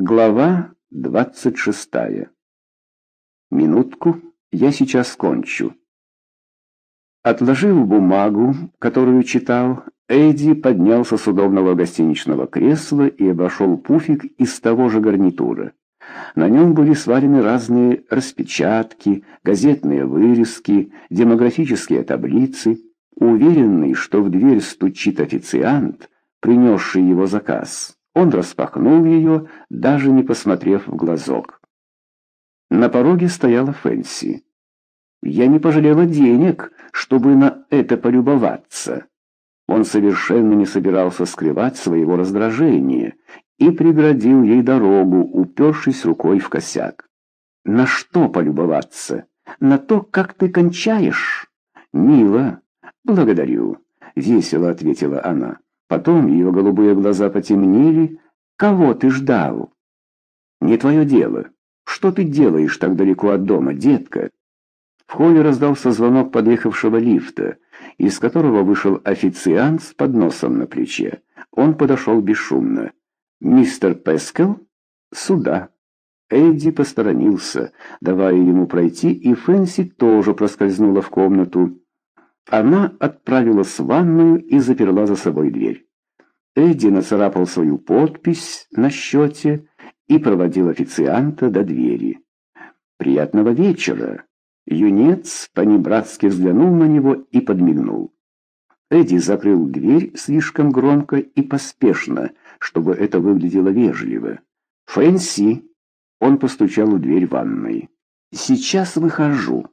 Глава двадцать шестая. Минутку, я сейчас кончу. Отложив бумагу, которую читал, Эдди поднялся с удобного гостиничного кресла и обошел пуфик из того же гарнитура. На нем были сварены разные распечатки, газетные вырезки, демографические таблицы. Уверенный, что в дверь стучит официант, принесший его заказ. Он распахнул ее, даже не посмотрев в глазок. На пороге стояла Фэнси. «Я не пожалела денег, чтобы на это полюбоваться». Он совершенно не собирался скрывать своего раздражения и преградил ей дорогу, упершись рукой в косяк. «На что полюбоваться? На то, как ты кончаешь?» «Мило. Благодарю», — весело ответила она. Потом ее голубые глаза потемнели. «Кого ты ждал?» «Не твое дело. Что ты делаешь так далеко от дома, детка?» В холле раздался звонок подъехавшего лифта, из которого вышел официант с подносом на плече. Он подошел бесшумно. «Мистер Пескел?» «Сюда». Эдди посторонился, давая ему пройти, и Фэнси тоже проскользнула в комнату. Она отправилась в ванную и заперла за собой дверь. Эдди нацарапал свою подпись на счете и проводил официанта до двери. «Приятного вечера!» Юнец понебратски взглянул на него и подмигнул. Эдди закрыл дверь слишком громко и поспешно, чтобы это выглядело вежливо. «Фэнси!» Он постучал в дверь ванной. «Сейчас выхожу».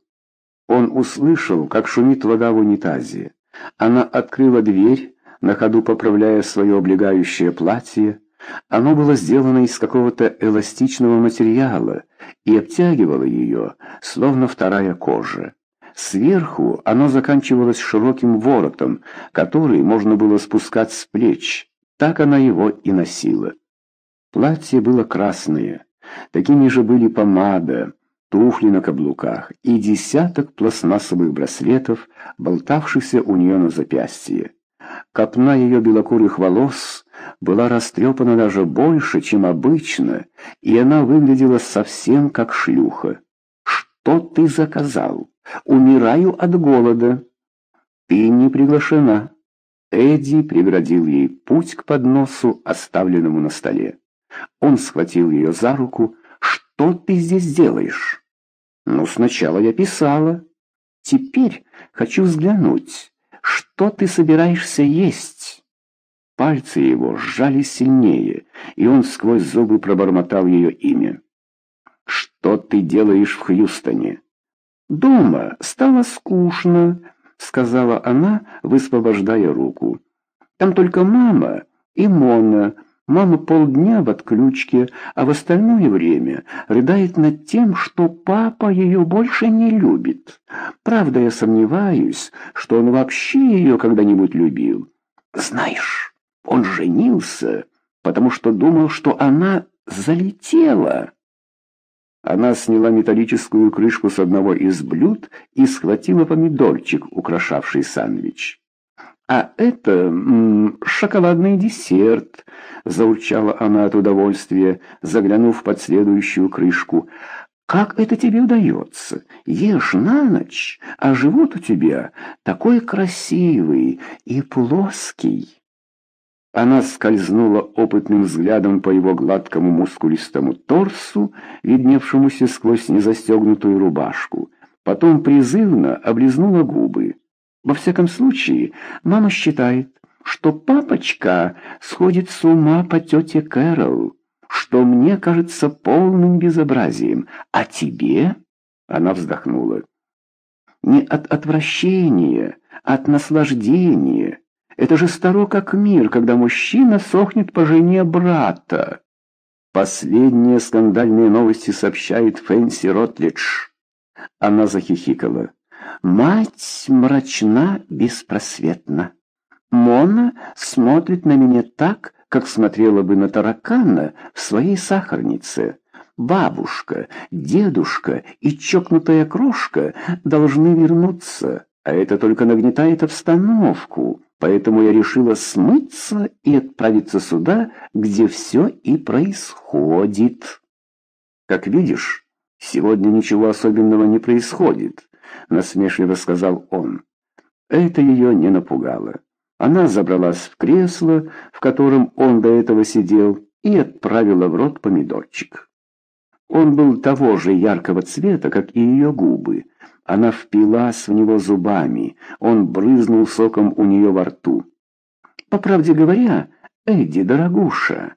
Он услышал, как шумит вода в унитазе. Она открыла дверь, на ходу поправляя свое облегающее платье. Оно было сделано из какого-то эластичного материала и обтягивало ее, словно вторая кожа. Сверху оно заканчивалось широким воротом, который можно было спускать с плеч. Так она его и носила. Платье было красное. Такими же были помада, туфли на каблуках и десяток пластмассовых браслетов, болтавшихся у нее на запястье. Копна ее белокурых волос была растрепана даже больше, чем обычно, и она выглядела совсем как шлюха. «Что ты заказал? Умираю от голода». «Ты не приглашена». Эдди преградил ей путь к подносу, оставленному на столе. Он схватил ее за руку. «Что ты здесь делаешь?» «Ну, сначала я писала. Теперь хочу взглянуть, что ты собираешься есть?» Пальцы его сжались сильнее, и он сквозь зубы пробормотал ее имя. «Что ты делаешь в Хьюстоне?» «Дома стало скучно», — сказала она, высвобождая руку. «Там только мама и Мона, Мама полдня в отключке, а в остальное время рыдает над тем, что папа ее больше не любит. Правда, я сомневаюсь, что он вообще ее когда-нибудь любил. Знаешь, он женился, потому что думал, что она залетела. Она сняла металлическую крышку с одного из блюд и схватила помидорчик, украшавший сэндвич. «А это шоколадный десерт», — заурчала она от удовольствия, заглянув под следующую крышку. «Как это тебе удается? Ешь на ночь, а живот у тебя такой красивый и плоский». Она скользнула опытным взглядом по его гладкому мускулистому торсу, видневшемуся сквозь незастегнутую рубашку. Потом призывно облизнула губы. Во всяком случае, мама считает, что папочка сходит с ума по тете Кэрол, что мне кажется полным безобразием. А тебе?» Она вздохнула. «Не от отвращения, а от наслаждения. Это же старо как мир, когда мужчина сохнет по жене брата». Последние скандальные новости сообщает Фэнси Ротлидж. Она захихикала. Мать мрачна, беспросветна. Мона смотрит на меня так, как смотрела бы на таракана в своей сахарнице. Бабушка, дедушка и чокнутая крошка должны вернуться, а это только нагнетает обстановку. поэтому я решила смыться и отправиться сюда, где все и происходит. Как видишь, сегодня ничего особенного не происходит, насмешливо сказал он. Это ее не напугало. Она забралась в кресло, в котором он до этого сидел, и отправила в рот помидорчик. Он был того же яркого цвета, как и ее губы. Она впилась в него зубами, он брызнул соком у нее во рту. «По правде говоря, Эдди, дорогуша,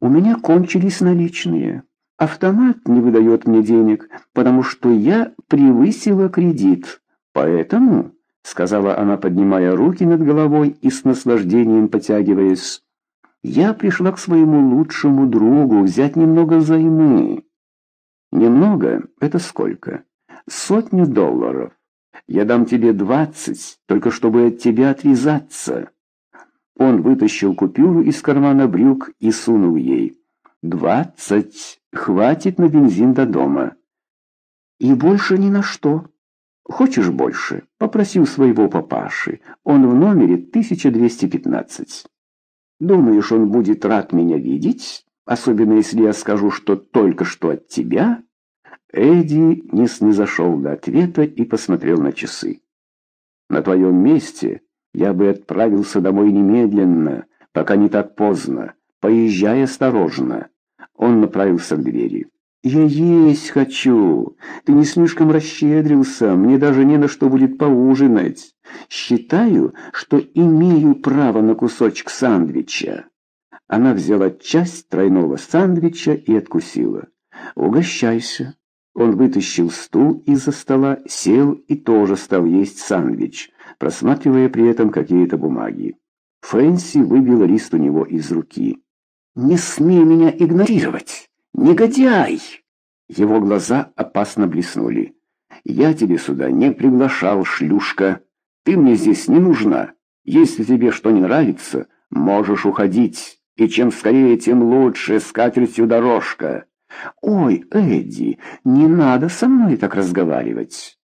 у меня кончились наличные. Автомат не выдает мне денег, потому что я превысила кредит. Поэтому...» — сказала она, поднимая руки над головой и с наслаждением потягиваясь. «Я пришла к своему лучшему другу взять немного займы». «Немного? Это сколько?» «Сотню долларов. Я дам тебе двадцать, только чтобы от тебя отвязаться». Он вытащил купюру из кармана брюк и сунул ей. «Двадцать. Хватит на бензин до дома». «И больше ни на что». Хочешь больше? Попросил своего папаши. Он в номере 1215. Думаешь, он будет рад меня видеть? Особенно если я скажу, что только что от тебя? Эдди не снизошел до ответа и посмотрел на часы. На твоем месте я бы отправился домой немедленно, пока не так поздно. Поезжай осторожно. Он направился к двери. «Я есть хочу. Ты не слишком расщедрился, мне даже не на что будет поужинать. Считаю, что имею право на кусочек сандвича». Она взяла часть тройного сандвича и откусила. «Угощайся». Он вытащил стул из-за стола, сел и тоже стал есть сандвич, просматривая при этом какие-то бумаги. Фэнси выбил лист у него из руки. «Не смей меня игнорировать!» «Негодяй!» Его глаза опасно блеснули. «Я тебе сюда не приглашал, шлюшка. Ты мне здесь не нужна. Если тебе что не нравится, можешь уходить. И чем скорее, тем лучше, с катертью дорожка». «Ой, Эдди, не надо со мной так разговаривать».